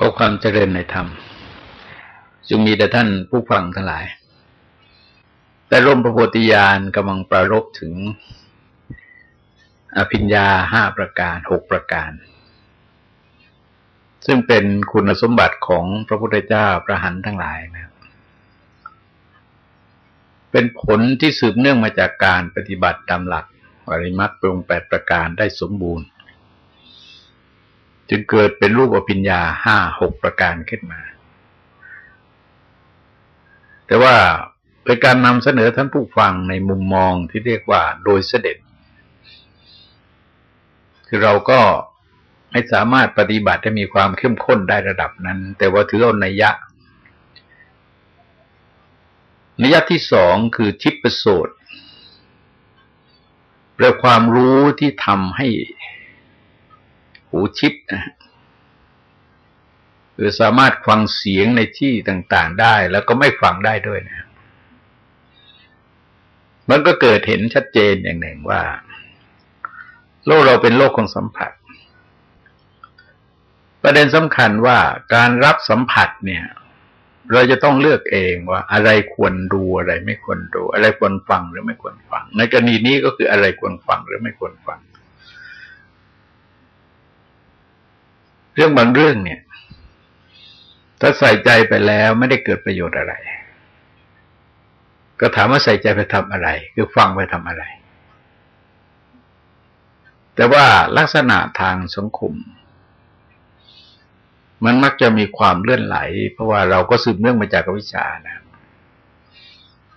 ขอความเจริญในธรรมจึงมีแต่ท่านผู้ฟังทั้งหลาย แต่ร่มพระโพธิญาณกำลังประรบถึง อภิญญาห้าประการหกประการ ซึ่งเป็นคุณสมบัติของพระพุทธเจ้าพระหันทั้งหลายนะครับเป็นผลที่สืบเนื่องมาจากการปฏิบัติตามหลักอริมัตปรุงแปดประการได้สมบูรณ์ จึงเกิดเป็นรูปอภิญญาห้าหกประการขึ้นมา แต่ว่าเป็นการนำเสนอท่านผู้ฟังในมุมมองที่เรียกว่าโดยเสด็จ คือเราก็ไม่สามารถปฏิบัติให้มีความเข้มข้นได้ระดับนั้น แต่ว่าถือเอานัยยะนัยยะที่สองคือทิพประโสดแปลความรู้ที่ทำให้ หูชิปนะคือสามารถฟังเสียงในที่ต่างๆได้ แล้วก็ไม่ฟังได้ด้วยนะ มันก็เกิดเห็นชัดเจนอย่างหนึ่งว่า โลกเราเป็นโลกของสัมผัส ประเด็นสำคัญว่าการรับสัมผัสเนี่ย เราจะต้องเลือกเองว่า อะไรควรดูอะไรไม่ควรดู อะไรควรฟังหรือไม่ควรฟัง ในกรณีนี้ก็คืออะไรควรฟังหรือไม่ควรฟัง เรื่องบางเรื่องเนี่ย ถ้าใส่ใจไปแล้วไม่ได้เกิดประโยชน์อะไร ก็ถามว่าใส่ใจไปทำอะไร คือฟังไปทำอะไร แต่ว่าลักษณะทางสังคม มันมักจะมีความเลื่อนไหล เพราะว่าเราก็สืบเนื่องมาจากวิชานะ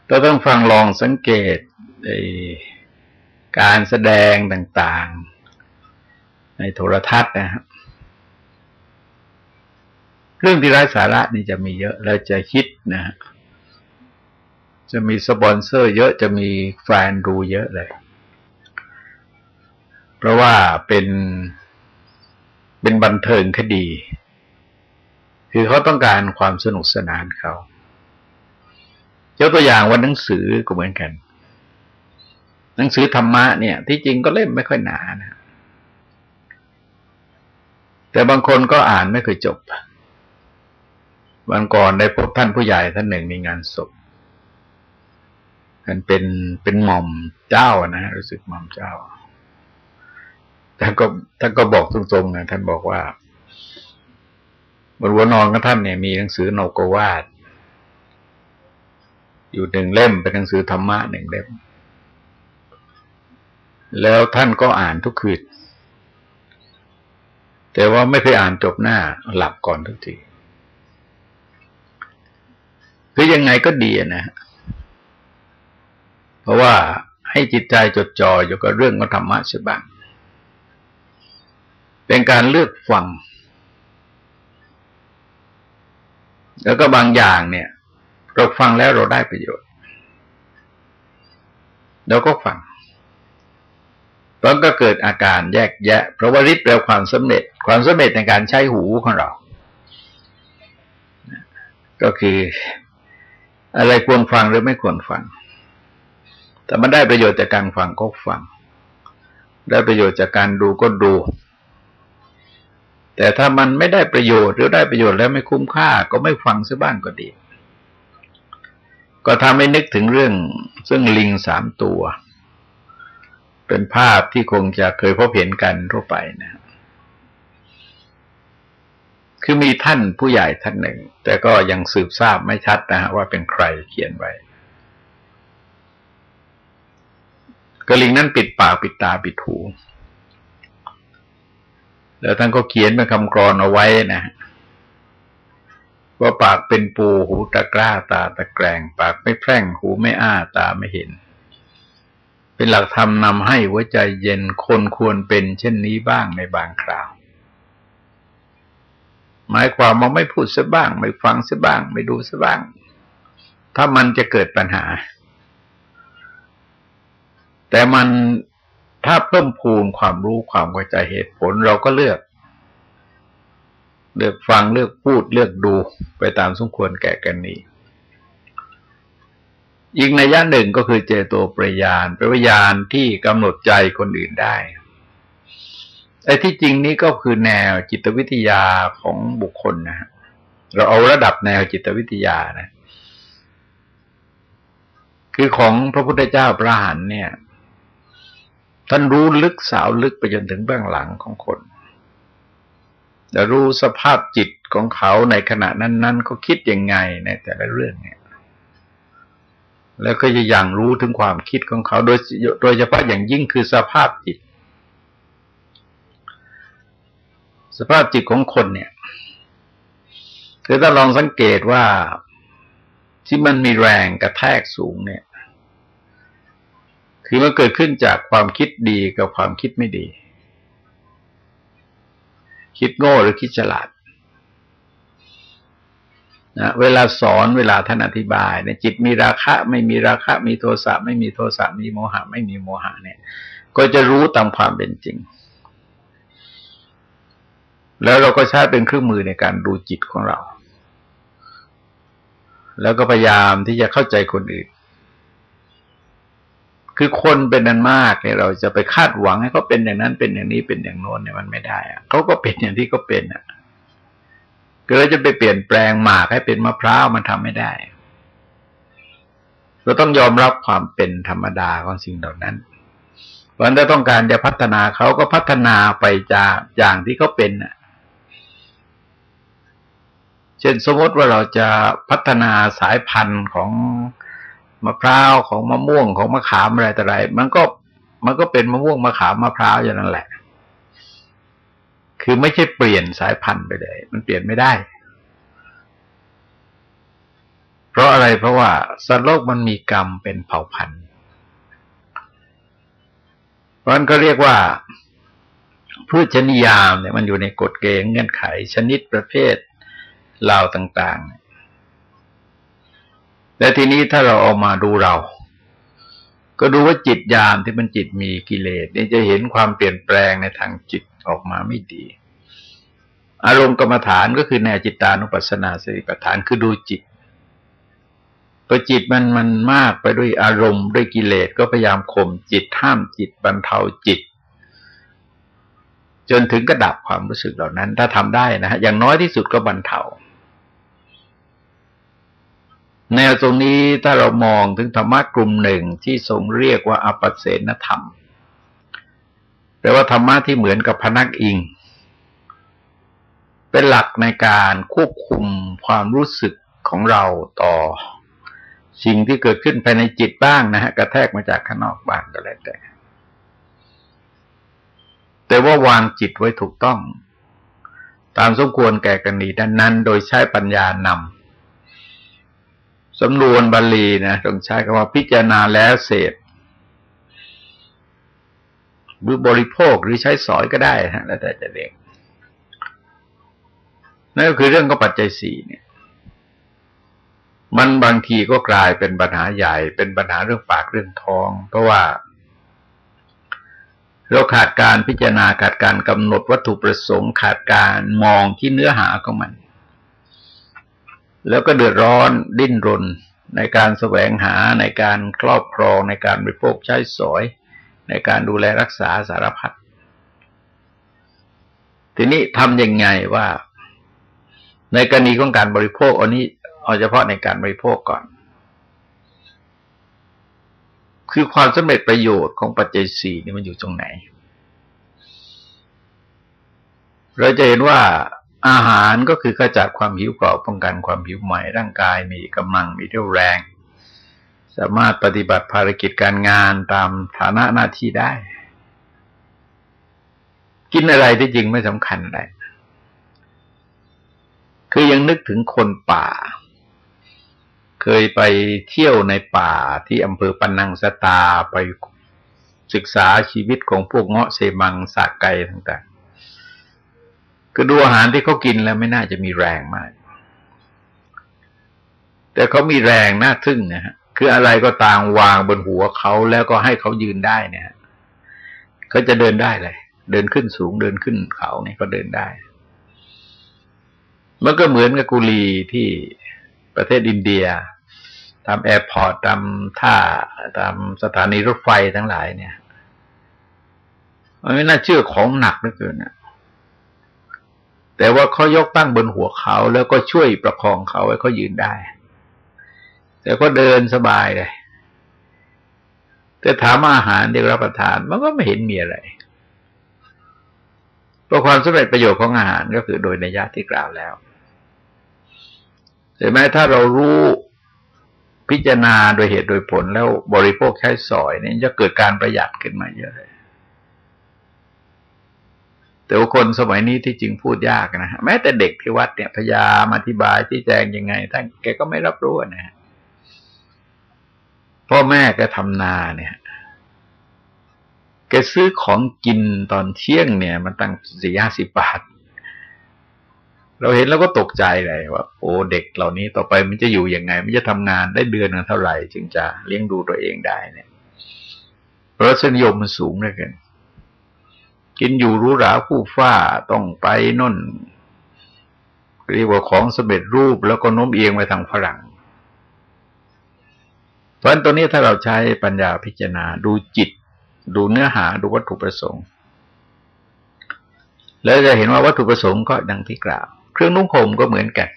เราต้องฟังลองสังเกตการแสดงต่าง ๆ ในโทรทัศน์นะครับ เรื่องที่ไร้สาระนี่จะมีเยอะเราจะคิดนะจะมีสปอนเซอร์เยอะจะมีแฟนดูเยอะเลย เพราะว่าเป็นเป็นบันเทิงคดี คือเขาต้องการความสนุกสนานเขายกตัวอย่างว่าหนังสือก็เหมือนกัน หนังสือธรรมะเนี่ย ที่จริงก็เล่มไม่ค่อยหนานะแต่บางคนก็อ่านไม่เคยจบ วันก่อนได้พบท่านผู้ใหญ่ท่านหนึ่งในงานศพท่านเป็นเป็นหม่อมเจ้านะรู้สึกหม่อมเจ้าท่านก็ท่านก็บอกตรงๆนะท่านบอกว่าบนหัวนอนของท่านเนี่ยมีหนังสือโนกวาดอยู่หนึ่งเล่มเป็นหนังสือธรรมะหนึ่งเล่ม แล้วท่านก็อ่านทุกคืนแต่ว่าไม่เคยอ่านจบหน้าหลับก่อนทุกที คือยังไงก็ดีนะ เพราะว่าให้จิตใจจดจ่ออยู่กับเรื่องของธรรมะใช่บ้าง เป็นการเลือกฟัง แล้วก็บางอย่างเนี่ย เราฟังแล้วเราได้ประโยชน์เราก็ฟังแล้วก็เกิดอาการแยกแยะ เพราะว่าฤทธิ์แปลความสำเร็จ ความสำเร็จในการใช้หูของเรา ก็คือ อะไรควรฟังหรือไม่ควรฟัง แต่มันได้ประโยชน์จากการฟังก็ฟัง ได้ประโยชน์จากการดูก็ดู แต่ถ้ามันไม่ได้ประโยชน์หรือได้ประโยชน์แล้วไม่คุ้มค่า ก็ไม่ฟังซะบ้างก็ดี ก็ทำให้นึกถึงเรื่องซึ่งลิงสามตัว เป็นภาพที่คงจะเคยพบเห็นกันทั่วไปนะ คือมีท่านผู้ใหญ่ท่านหนึ่ง แต่ก็ยังสืบทราบไม่ชัดนะฮะว่าเป็นใครเขียนไว้กระลิงนั้นปิดปากปิดตาปิดหูแล้วท่านก็เขียนเป็นคำกรอนเอาไว้นะว่าปากเป็นปูหูตะกร้าตาตะแกรงปากไม่แพร่งหูไม่อ้าตาไม่เห็น เป็นหลักธรรมนำให้หัวใจเย็นคนควรเป็นเช่นนี้บ้างในบางคราว หมายความว่าไม่พูดซะบ้าง ไม่ฟังซะบ้าง ไม่ดูซะบ้าง ถ้ามันจะเกิดปัญหา แต่มันถ้าเพิ่มพูนความรู้ความเข้าใจเหตุผลเราก็เลือก เลือกฟังเลือกพูดเลือกดูไปตามสมควรแก่กันนี้อีกในย่านหนึ่งก็คือเจโตปริยานเป็นวิญญาณที่กำหนดใจคนอื่นได้ ไอ้ที่จริงนี้ก็คือแนวจิตวิทยาของบุคคลนะฮะเราเอาระดับแนวจิตวิทยานะ คือของพระพุทธเจ้าพระหันเนี่ย ท่านรู้ลึกสาวลึกไปจนถึงเบื้องหลังของคนจะรู้สภาพจิตของเขาในขณะนั้นๆเขาคิดยังไงในแต่ละเรื่องเนี่ย แล้วก็จะยังรู้ถึงความคิดของเขา โดยโดยเฉพาะอย่างยิ่งคือสภาพจิต สภาพจิตของคนเนี่ยคือถ้าลองสังเกตว่าที่มันมีแรงกระแทกสูงเนี่ย คือมันเกิดขึ้นจากความคิดดีกับความคิดไม่ดี คิดโง่หรือคิดฉลาดนะเวลาสอนเวลาท่านอธิบายเนี่ยจิตมีราคะ ไม่มีราคะ มีโทสะไม่มีโทสะมีโมหะ ไม่มีโมหะเนี่ย ก็จะรู้ตามความเป็นจริง แล้วเราก็ใช้เป็นเครื่องมือในการดูจิตของเรา แล้วก็พยายามที่จะเข้าใจคนอื่น คือคนเป็นนันมากเนี่ยเราจะไปคาดหวังให้เขาเป็นอย่างนั้นเป็นอย่างนี้เป็นอย่างโน้นเนี่ยมันไม่ได้อะเขาก็เป็นอย่างที่เขาเป็นอะคือเราจะไปเปลี่ยนแปลงหมากให้เป็นมะพร้าวมันทำไม่ได้ เราต้องยอมรับความเป็นธรรมดาของสิ่งเหล่านั้นเพราะถ้าต้องการจะพัฒนาเขาก็พัฒนาไปจากอย่างที่เขาเป็นอะ เช่นสมมติว่าเราจะพัฒนาสายพันธุ์ของมะพร้าวของมะม่วงของมะขามอะไรต่ออะไร มันก็มันก็เป็นมะม่วงมะขามมะพร้าวอย่างนั้นแหละ คือไม่ใช่เปลี่ยนสายพันธุ์ไปเลย มันเปลี่ยนไม่ได้ เพราะอะไรเพราะว่าสัตว์โลกมันมีกรรมเป็นเผ่าพันธุ์ เพราะนั้นก็เรียกว่าพืชชนิยามเนี่ยมันอยู่ในกฎเกณฑ์เงื่อนไขชนิดประเภท เหล่าต่าง ๆ และทีนี้ถ้าเราเอามาดูเรา ก็ดูว่าจิตยามที่มันจิตมีกิเลสเนี่ยจะเห็นความเปลี่ยนแปลงในทางจิตออกมาไม่ดี อารมณ์กรรมฐานก็คือแนวจิตานุปัสสนาสติปัฏฐานคือดูจิตพอจิตมันมันมากไปด้วยอารมณ์ด้วยกิเลสก็พยายามข่มจิตห้ามจิตบรรเทาจิต จนถึงกระดับความรู้สึกเหล่านั้น ถ้าทำได้นะฮะอย่างน้อยที่สุดก็บรรเทา แนวตรงนี้ถ้าเรามองถึงธรรมะกลุ่มหนึ่งที่ทรงเรียกว่าอปเสนธรรม แปลว่าธรรมะที่เหมือนกับพนักอิง เป็นหลักในการควบคุมความรู้สึกของเราต่อ สิ่งที่เกิดขึ้นภายในจิตบ้างนะฮะกระแทกมาจากข้างนอกบ้างก็แล้วแต่ แต่ว่าวางจิตไว้ถูกต้อง ตามสมควรแก่กรณีด้านนั้น โดยใช้ปัญญานำ สำนวนบาลีนะต้องใช้คำว่าพิจารณาแล้วเสพหรือบริโภคหรือใช้สอยก็ได้ฮะแล้วแต่จะเรียกนั่นก็คือเรื่องก็ปัจจัยสี่เนี่ย มันบางทีก็กลายเป็นปัญหาใหญ่ เป็นปัญหาเรื่องปากเรื่องท้อง เพราะว่าเราขาดการพิจารณาขาดการกำหนดวัตถุประสงค์ ขาดการมองที่เนื้อหาของมัน แล้วก็เดือดร้อนดิ้นรนในการแสวงหาในการครอบครองในการบริโภคใช้สอย ในการดูแลรักษาสารพัดทีนี้ทำยังไงว่า ในกรณีของการบริโภคอันนี้เอาเฉพาะในการบริโภคก่อน คือความสำเร็จประโยชน์ของปัจจัยสี่นี่มันอยู่ตรงไหน เราจะเห็นว่า อาหารก็คือขจัดความหิวกรอบป้องกันความหิวใหม่ร่างกายมีกำลังมีเรี่ยวแรง สามารถปฏิบัติภารกิจการงานตามฐานะหน้าที่ได้ กินอะไรที่จริงไม่สำคัญอะไรคือยังนึกถึงคนป่า เคยไปเที่ยวในป่าที่อำเภอปันนังสตาไปศึกษาชีวิตของพวกเงาะเซมังสากไก่ต่าง คือดูอาหารที่เขากินแล้วไม่น่าจะมีแรงมาก แต่เขามีแรงน่าทึ่งนะฮะคืออะไรก็ตามวางบนหัวเขาแล้วก็ให้เขายืนได้เนี่ยเขาจะเดินได้เลย เดินขึ้นสูงเดินขึ้นเขาเนี่ยก็เดินได้ มันก็เหมือนกับกุลีที่ประเทศอินเดีย ตาม airport ตามท่าตามสถานีรถไฟทั้งหลายเนี่ย มันไม่น่าเชื่อของหนักเหลือเกินนะ แต่ว่าเขายกตั้งบนหัวเขาแล้วก็ช่วยประคองเขาไว้เขายืนได้ แต่ก็เดินสบายเลยแต่ถามอาหารเด็กรับประทานมันก็ไม่เห็นมีอะไรเพราะความสำเร็จประโยชน์ของอาหารก็คือโดยในยะที่กล่าวแล้วแต่แม้ถ้าเรารู้พิจารณาโดยเหตุโดยผลแล้วบริโภคใช้สอยเนี่ยจะเกิดการประหยัดขึ้นมาเยอะเลย แต่ว่าคนสมัยนี้ที่จริงพูดยากนะแม้แต่เด็กที่วัดเนี่ยพยายามอธิบายที่แจงยังไงท่านแกก็ไม่รับรู้นะพ่อแม่ก็ทำนาเนี่ยแกซื้อของกินตอนเที่ยงเนี่ย มันตั้งสี่ห้าสิบบาท เราเห็นแล้วก็ตกใจเลยว่า โอ้เด็กเหล่านี้ต่อไปมันจะอยู่ยังไง มันจะทำงานได้เดือนนึงเท่าไหร่ จึงจะเลี้ยงดูตัวเองได้เนี่ยรสนิยมมันสูงเลยกัน กินอยู่รู้ราผู้ฟ้าต้องไปน่นเรียกว่าของสำเร็จรูปแล้วก็โน้มเอียงไปทางฝรั่งเพราะฉะนั้นตัวนี้ถ้าเราใช้ปัญญาพิจารณาดูจิต ดูเนื้อหาดูวัตถุประสงค์ แล้วจะเห็นว่าวัตถุประสงค์ก็ดังที่กล่าว เครื่องนุ่งห่มก็เหมือนกัน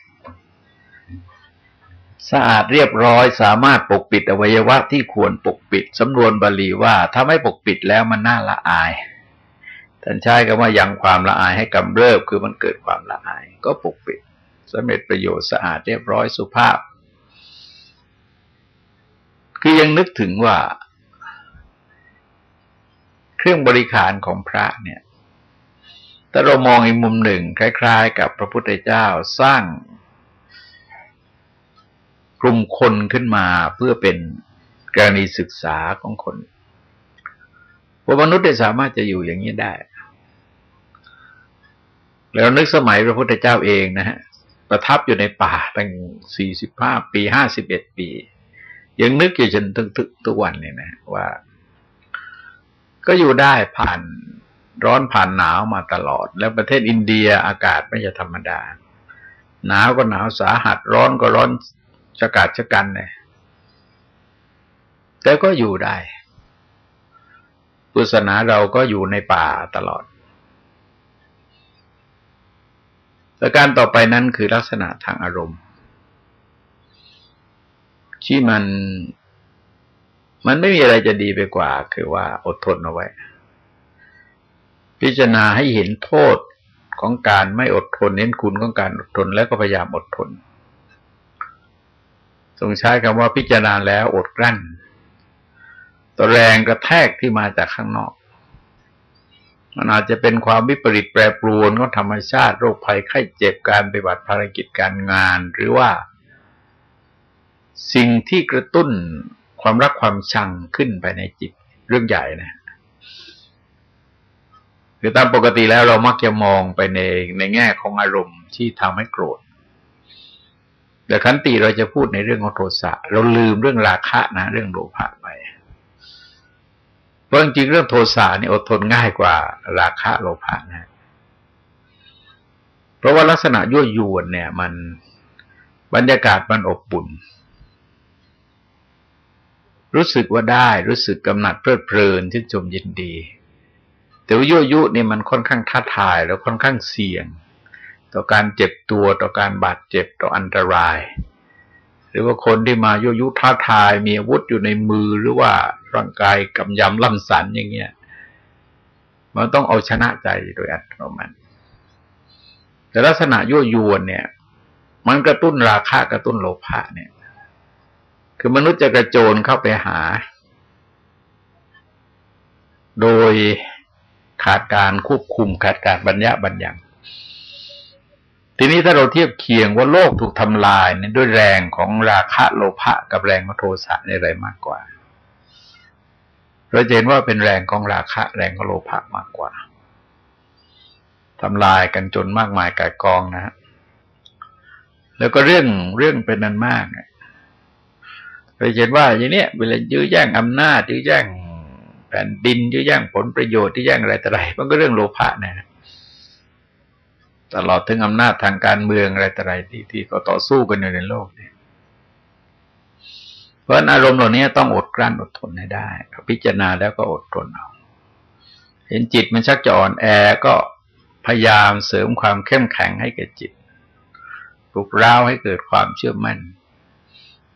สะอาดเรียบร้อยสามารถปกปิดอวัยวะที่ควรปกปิดสำนวนบาลีว่าถ้าไม่ปกปิดแล้วมันน่าละอาย ท่านใช้คำว่ายังความละอายให้กำเริบคือมันเกิดความละอาย ก็ปกปิดสำเร็จประโยชน์สะอาดเรียบร้อยสุภาพ คือยังนึกถึงว่า เครื่องบริขารของพระเนี่ยถ้าเรามองอีกมุมหนึ่ง คล้าย ๆ กับพระพุทธเจ้าสร้างกลุ่มคนขึ้นมาเพื่อเป็นกรณีศึกษาของคนว่ามนุษย์ได้สามารถจะอยู่อย่างนี้ได้ แล้วนึกสมัยพระพุทธเจ้าเองนะฮะประทับอยู่ในป่าตั้งสี่สิบห้าปีห้าสิบเอ็ดปี ยังนึกอยู่จนถึงทุกวันเนี่ยนะว่า ก็อยู่ได้ผ่านร้อนผ่านหนาวมาตลอด แล้วประเทศอินเดียอากาศไม่ใช่ธรรมดา หนาวก็หนาวสาหัสร้อนก็ร้อนชะกาดชะกันเนี่ยแต่ก็อยู่ได้พุทธศาสนาเราก็อยู่ในป่าตลอด ประการต่อไปนั้นคือลักษณะทางอารมณ์ ที่มัน มันไม่มีอะไรจะดีไปกว่า คือว่าอดทนเอาไว้ พิจารณาให้เห็นโทษของการไม่อดทนเน้นคุณของการอดทนแล้วก็พยายามอดทนทรงใช้คำว่าพิจารณาแล้วอดกลั้นตัวแรงกระแทกที่มาจากข้างนอก มันอาจจะเป็นความวิปริตแปรปรวนของธรรมชาติโรคภัยไข้เจ็บการปฏิบัติภารกิจการงาน หรือว่า สิ่งที่กระตุ้นความรักความชังขึ้นไปในจิตเรื่องใหญ่นะคือตามปกติแล้วเรามักจะมองไปในในแง่ของอารมณ์ที่ทำให้โกรธแต่ขันติเราจะพูดในเรื่องของโทสะเราลืมเรื่องราคะนะ เรื่องโลภะไป ราะจริงเรื่องโทสะนี่อดทนง่ายกว่าราคะโลภะนะเพราะว่าลักษณะยั่วยวนเนี่ย มันบรรยากาศมันอบอุ่น รู้สึกว่าได้ รู้สึกกำหนัดเพลิดเพลินชื่นชมยินดี แต่ว่ายั่วยุเนี่ยมันค่อนข้างท้าทายแล้วค่อนข้างเสี่ยง ต่อการเจ็บตัวต่อการบาดเจ็บต่ออันตราย หรือว่าคนที่มายุยุท้าทายมีอาวุธอยู่ในมือหรือว่า ร่างกายกำยำล่ำสันอย่างเงี้ย มันต้องเอาชนะใจโดยอัตโนมัติ แต่ลักษณะยั่วยวนเนี่ย มันกระตุ้นราคะกระตุ้นโลภะเนี่ย คือมนุษย์จะกระโจนเข้าไปหา โดยขาดการควบคุมขาดการบัญญัติบัญญัติทีนี้ถ้าเราเทียบเคียงว่าโลกถูกทำลายเนี่ยด้วยแรงของราคะโลภะกับแรงของโทสะในอะไรมากกว่า เราเห็นว่าเป็นแรงของราคะ แรงของโลภะมากกว่าทำลายกันจนมากมายกายกองนะฮะแล้วก็เรื่องเรื่องเป็นนันมากเนี่ยเราเห็นว่าอย่างเนี้ยเวลายื้อแย่งอำนาจยื้อแย่งแผ่นดินยื้อแย่งผลประโยชน์ที่แย่งอะไรต่ออะไรมันก็เรื่องโลภะนะตลอดถึงอำนาจทางการเมืองอะไรต่ออะไรที่ที่เขาต่อสู้กันอยู่ในโลกเนี่ย เพราะอารมณ์เหล่านี้ต้องอดกลั้นอดทนให้ได้พิจารณาแล้วก็อดทนเอาเห็นจิตมันชักจะอ่อนแอก็พยายามเสริมความเข้มแข็งให้แก่จิตปลุกร้าวให้เกิดความเชื่อมั่น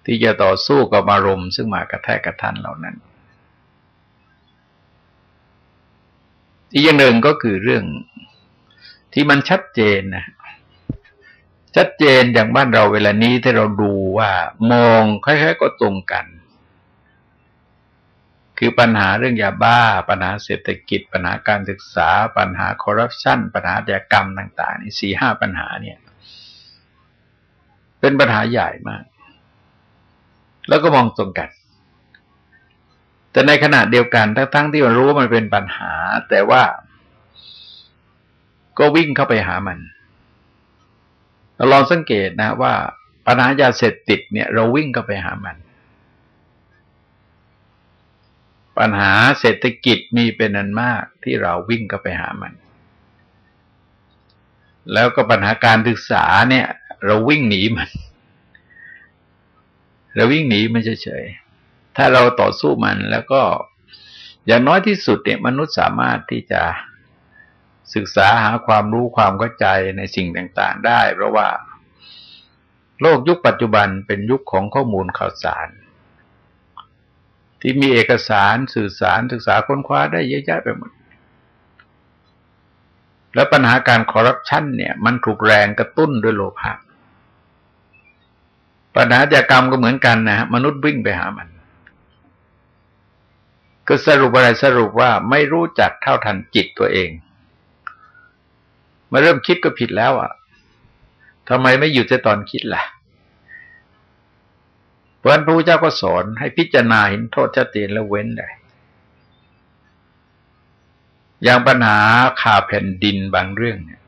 ที่จะต่อสู้กับอารมณ์ซึ่งมากระแทกกระทันเหล่านั้น อีกอย่างหนึ่งก็คือเรื่องที่มันชัดเจนนะ ชัดเจนอย่างบ้านเราเวลานี้ที่เราดูว่ามองคล้ายๆก็ตรงกัน คือปัญหาเรื่องยาบ้า ปัญหาเศรษฐกิจ ปัญหาการศึกษา ปัญหาคอร์รัปชันปัญหาอาากรรมต่างๆนี่สี่ห้าปัญหาเนี่ย เป็นปัญหาใหญ่มาก แล้วก็มองตรงกัน แต่ในขณะเดียวกันทั้งๆที่มันรู้ว่ามันเป็นปัญหา แต่ว่าก็วิ่งเข้าไปหามัน เราลองสังเกตนะว่าปัญหายาเสพติดเนี่ย เราวิ่งเข้าไปหามัน ปัญหาเศรษฐกิจมีเป็นอันมากที่เราวิ่งเข้าไปหามัน แล้วก็ปัญหาการศึกษาเนี่ย เราวิ่งหนีมันเราวิ่งหนีมันเฉยๆถ้าเราต่อสู้มันแล้วก็อย่างน้อยที่สุดเนี่ยมนุษย์สามารถที่จะ ศึกษาหาความรู้ความเข้าใจในสิ่งต่างๆได้ เพราะว่า โลกยุคปัจจุบันเป็นยุคของข้อมูลข่าวสาร ที่มีเอกสารสื่อสารศึกษาค้นคว้าได้เยอะแยะไปหมด แล้วปัญหาการคอร์รัปชันเนี่ย มันถูกแรงกระตุ้นด้วยโลภะปัญหาจากกรรมก็เหมือนกันนะฮะมนุษย์วิ่งไปหามันก็สรุปอะไรสรุปว่าไม่รู้จักเท่าทันจิตตัวเอง มาเริ่มคิดก็ผิดแล้วอะทำไมไม่หยุดแต่ตอนคิดล่ะ เพราะนั้นพระพุทธเจ้าก็สอนให้พิจารณาเห็นโทษชัดเจนแล้วเว้นได้อย่างปัญหาขาแผ่นดินบางเรื่องเนี่ย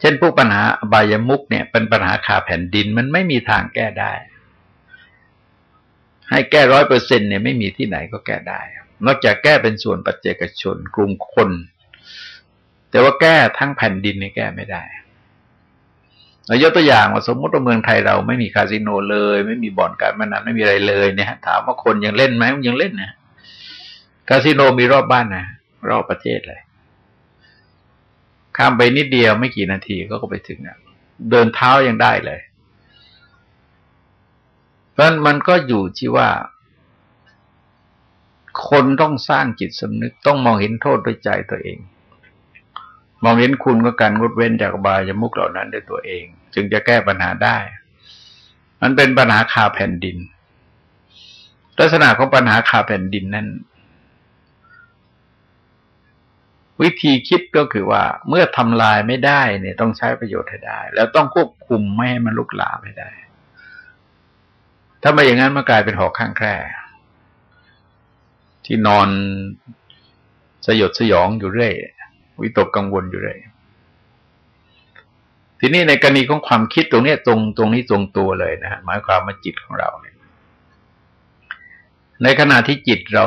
เช่นพวกปัญหาบายมุกเนี่ย เป็นปัญหาขาแผ่นดินมันไม่มีทางแก้ได้ ให้แก้ร้อยเปอร์เซ็นเนี่ยไม่มีที่ไหนก็แก้ได้ นอกจากแก้เป็นส่วนปัจเจกชน กลุ่มคน แต่ว่าแก้ทั้งแผ่นดินนี่แก้ไม่ได้เรายกตัวอย่างว่าสมมติว่าเมืองไทยเราไม่มีคาสิโนเลย ไม่มีบ่อนการพนันไม่มีอะไรเลยเนี่ยถามว่าคนยังเล่นไหมมันยังเล่นนะคาสิโนมีรอบบ้านนะรอบประเทศเลย ข้ามไปนิดเดียวไม่กี่นาทีก็ก็ไปถึงนะเดินเท้ายังได้เลย เพราะมันก็อยู่ที่ว่า คนต้องสร้างจิตสำนึกต้องมองเห็นโทษด้วยใจตัวเอง มองเห็นคุณก็การงดเว้นจากบายมุกเหล่านั้นด้วยตัวเอง จึงจะแก้ปัญหาได้ มันเป็นปัญหาคาแผ่นดิน ลักษณะของปัญหาคาแผ่นดินนั้น วิธีคิดก็คือว่า เมื่อทำลายไม่ได้เนี่ยต้องใช้ประโยชน์ให้ได้ แล้วต้องควบคุมไม่ให้มันลุกลามไม่ได้ ถ้าไม่อย่างนั้นมันกลายเป็นหอกข้างแคร่ที่นอนสยดสยองอยู่เรื่อย วิตกกังวลอยู่เลยทีนี้ในกรณีของความคิดตรงนี้ตรงตรงนี้ตรงตัวเลยนะฮะหมายความว่าจิตของเราเนี่ยในขณะที่จิตเรา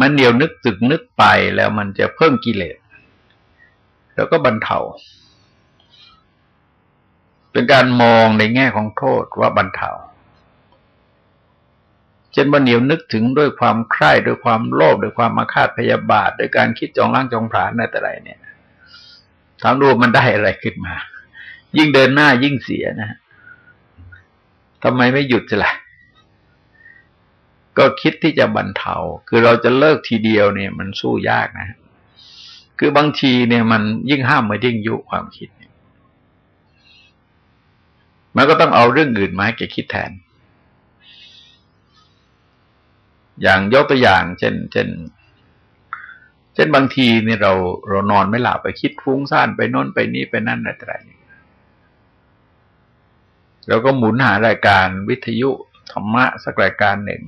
มันเดียวนึกตึกนึกไปแล้วมันจะเพิ่มกิเลส แล้วก็บรรเทา เป็นการมองในแง่ของโทษว่าบรรเทา ช่นว่าเหนียวนึกถึงด้วยความใคร่ด้วยความโลภด้วยความมาคาดพยาบาทด้วยการคิดจองล้างจองผลาญอะไรแต่ไรเนี่ยถามดูมันได้อะไรขึ้นมา ยิ่งเดินหน้ายิ่งเสียนะทำไมไม่หยุดจะล่ะ ก็คิดที่จะบรรเทา คือเราจะเลิกทีเดียวเนี่ย มันสู้ยากนะ คือบางทีเนี่ยมันยิ่งห้ามมายิ่งยุความคิดมันก็ต้องเอาเรื่องอื่นมาให้แกคิดแทน อย่างยกตัวอย่าง เช่น เช่น เช่นบางทีเนี่ยเราเรานอนไม่หลับไปคิดฟุ้งซ่านไปโน้นไปนี่ไปนั่นอะไรเราก็หมุนหารายการวิทยุธรรมะสักรายการหนึ่ง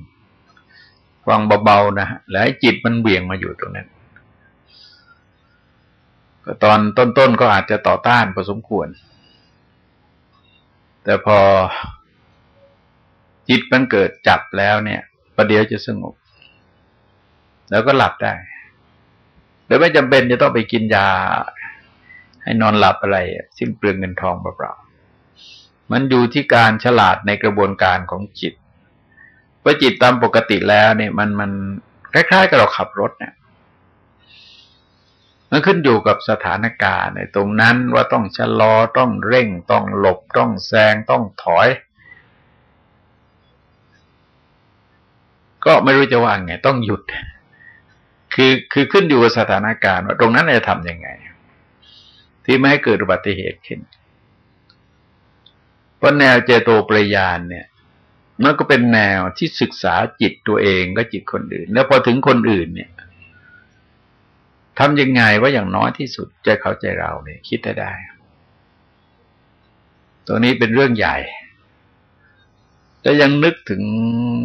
ฟังเบาๆนะฮะแล้วให้จิตมันเบี่ยงมาอยู่ตรงนั้น ก็ตอนต้นๆก็อาจจะต่อต้านพอสมควร แต่พอจิตมันเกิดจับแล้วเนี่ย ประเดี๋ยวจะสงบ แล้วก็หลับได้โดยไม่จำเป็นจะต้องไปกินยา ให้นอนหลับอะไรสิ้นเปลืองเงินทองเปล่าๆมันอยู่ที่การฉลาดในกระบวนการของจิตเพราจิตตามปกติแล้วเนี่ย มันมันคล้ายๆกับเราขับรถเนี่ยมันขึ้นอยู่กับสถานการณ์ในตรงนั้นว่าต้องชะลอต้องเร่งต้องหลบต้องแซงต้องถอย ก็ไม่รู้จะว่าไง ต้องหยุด คือคือขึ้นอยู่กับสถานการณ์ว่าตรงนั้นจะทำยังไง ที่ไม่ให้เกิดอุบัติเหตุขึ้นเพราะแนวเจโตปริยานเนี่ยมันก็เป็นแนวที่ศึกษาจิตตัวเองก็จิตคนอื่น แล้วพอถึงคนอื่นเนี่ยทำยังไงว่าอย่างน้อยที่สุดใจเขาใจเราเนี่ยคิดได้ได้ ตัวนี้เป็นเรื่องใหญ่ แต่ยังนึกถึง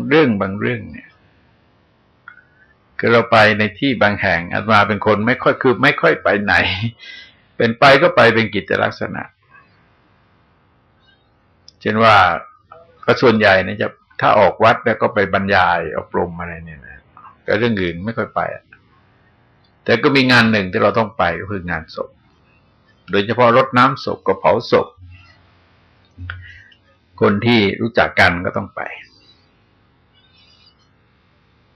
เรื่องบางเรื่องเนี่ยคือเราไปในที่บางแห่งอาตมาเป็นคนไม่ค่อยคือไม่ค่อยไปไหน เป็นไปก็ไปเป็นกิจลักษณะ เช่นว่าก็ส่วนใหญ่เนี่ยจะถ้าออกวัดแล้วก็ไปบรรยายอบรมอะไรเนี่ยนะก็เรื่องอื่นไม่ค่อยไป แต่ก็มีงานหนึ่งที่เราต้องไปก็คืองานศพ โดยเฉพาะรดน้ำศพกับเผาศพ คนที่รู้จักกันก็ต้องไป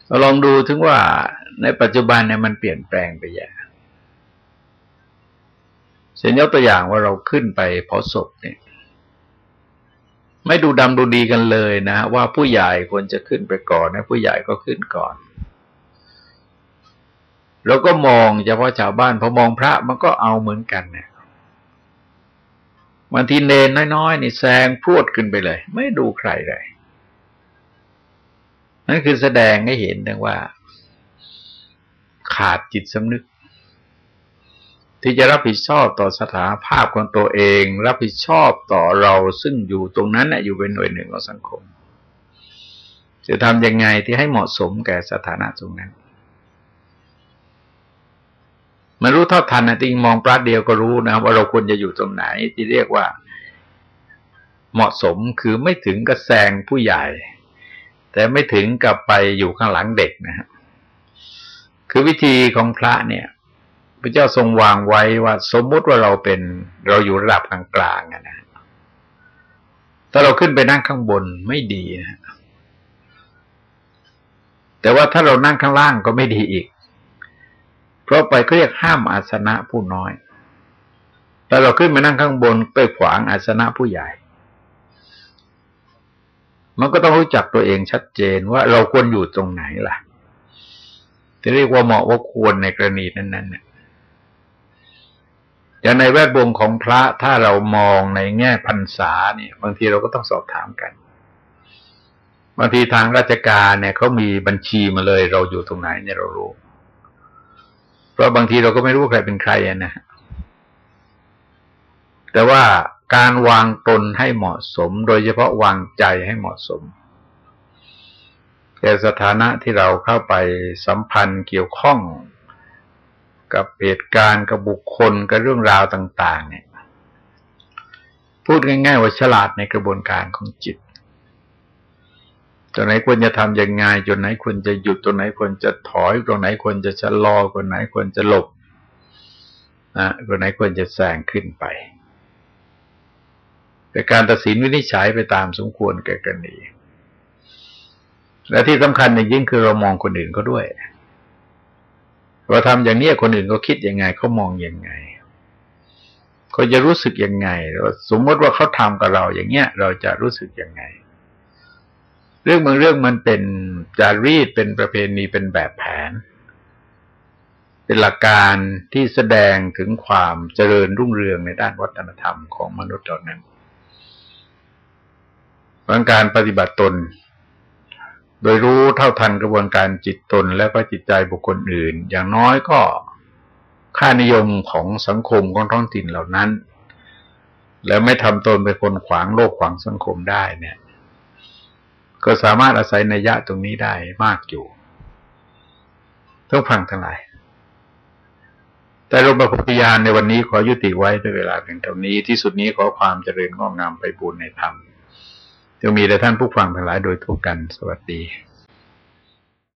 เราลองดูถึงว่าในปัจจุบันเนี่ยมันเปลี่ยนแปลงไปอย่างเช่นยกตัวอย่างว่าเราขึ้นไปเผาศพเนี่ย ไม่ดูดำดูดีกันเลยนะ ว่าผู้ใหญ่ควรจะขึ้นไปก่อนนะผู้ใหญ่ก็ขึ้นก่อนเราก็มองเฉพาะชาวบ้านพอมองพระมันก็เอาเหมือนกันเนี่ย บางทีเนนน้อยๆนี่แซงพรวดขึ้นไปเลย ไม่ดูใครเลยนั่นคือแสดงให้เห็นถึงว่า ขาดจิตสำนึก ที่จะรับผิดชอบต่อสถานภาพของตัวเอง รับผิดชอบต่อเราซึ่งอยู่ตรงนั้นอยู่เป็นหน่วยหนึ่งของสังคม จะทำยังไงที่ให้เหมาะสมแก่สถานะตรงนั้น มันรู้เท่าทันนะจริงมองปราดเดียวก็รู้นะว่าเราควรจะอยู่ตรงไหน ที่เรียกว่า เหมาะสมคือไม่ถึงกับแซงผู้ใหญ่ แต่ไม่ถึงกับไปอยู่ข้างหลังเด็กนะฮะคือวิธีของพระเนี่ยพระเจ้าทรงวางไว้ว่าสมมุติว่าเราเป็นเราอยู่ระดับกลางๆนะถ้าเราขึ้นไปนั่งข้างบนไม่ดีนะแต่ว่าถ้าเรานั่งข้างล่างก็ไม่ดีอีก เพราะไปเขาเรียกห้ามอาสนะผู้น้อย แต่เราขึ้นมานั่งข้างบนไปขวางอาสนะผู้ใหญ่ มันก็ต้องรู้จักตัวเองชัดเจนว่าเราควรอยู่ตรงไหนล่ะจะเรียกว่าเหมาะว่าควรในกรณีนั้นๆเนี่ยอย่างในแวดวงของพระถ้าเรามองในแง่พรรษาเนี่ย บางทีเราก็ต้องสอบถามกัน บางทีทางราชการเนี่ยเขามีบัญชีมาเลย เราอยู่ตรงไหนเนี่ยเรารู้ เพราะบางทีเราก็ไม่รู้ใครเป็นใครนะแต่ว่าการวางตนให้เหมาะสม โดยเฉพาะวางใจให้เหมาะสมแก่สถานะที่เราเข้าไปสัมพันธ์เกี่ยวข้องกับเหตุการณ์กับบุคคลกับเรื่องราวต่าง ๆ เนี่ย พูดง่าย ๆ ว่าฉลาดในกระบวนการของจิต รงไหนควรจะทำยังไงจนไหนควรจะหยุดตรงไหนควรจะถอยตรงไหนควรจะชะลอตรงไหนควรจะหลบนะตรงไหนควรจะแซงขึ้นไปเป็นการตัดสินวินิจฉัยไปตามสมควรแก่กรณีและที่สำคัญอย่างยิ่งคือเรามองคนอื่นก็ด้วยเราทำอย่างนี้คนอื่นก็คิดยังไงเขามองยังไงเขาจะรู้สึกยังไงสมมติว่าเขาทำกับเราอย่างเงี้ย เราจะรู้สึกยังไง รื่องบางเรื่องมันเป็นจารีตเป็นประเพณีเป็นแบบแผน เป็นหลักการที่แสดงถึงความเจริญรุ่งเรืองในด้านวัฒนธรรมของมนุษย์ตอนนั้นการปฏิบัติตน โดยรู้เท่าทันกระบวนการจิตตนแล้วก็จิตใจบุคคลอื่น อย่างน้อยก็ค่านิยมของสังคมของท้องถิ่นเหล่านั้น แล้วไม่ทำตนเป็นคนขวางโลกขวางสังคมได้เนี่ย ก็สามารถอาศัยนัยะตรงนี้ได้มากอยู่ต้องฟังทั้งหลาย แต่ลมประพุทธญาณในวันนี้ขอยุติไว้ด้วยเวลาเพียงเท่านี้ที่สุดนี้ขอความเจริญงอกงามไปบูรณนธรรมจะมีแต่ท่านผู้ฟังทั้งหลายโดยทั่วกัน สวัสดี